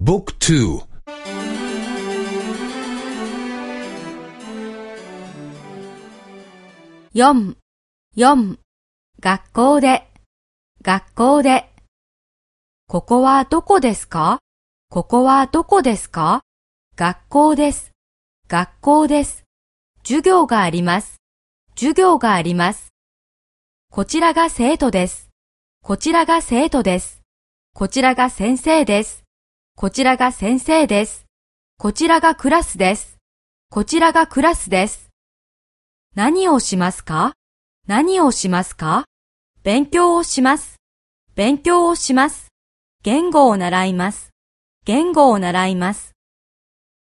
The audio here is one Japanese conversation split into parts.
بوك تو 学校で。学校で。ここはどこですか？ここはどこですか？学校です。学校です。授業があります。授業があります。こちらが生徒です。こちらが生徒です。こちらが先生です。こちらが先生です。こちらがクラスです。こちらがクラスです。何をしますか？何をしますか？勉強をします。勉強をします。言語を習います。言語を習います。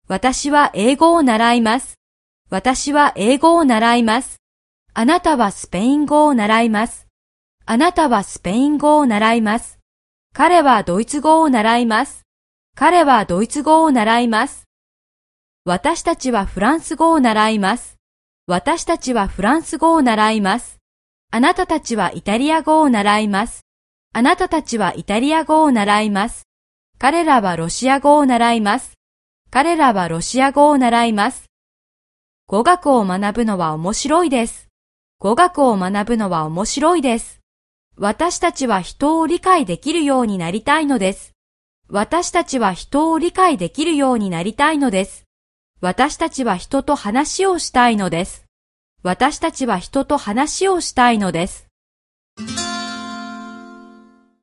私は英語を習います。私は英語を習います。あなたはスペイン語を習います。あなたはスペイン語を習います。彼はドイツ語を習います。彼はドイツ語を習います。私たちはフランス語を習います。私たちはフランス語を習います。あなたたちはイタリア語を習います。あなたたちはイタリア語を習います。彼らはロシア語を習います。彼らはロシア語を習います。語学を学ぶのは面白いです。語学を学ぶのは面白いです。私たちは人を理解できるようになりたいのです。私たちは人を理解できるようになりたいのです。私たちは人と話をしたいのです。私たちは人と話をしたいのです。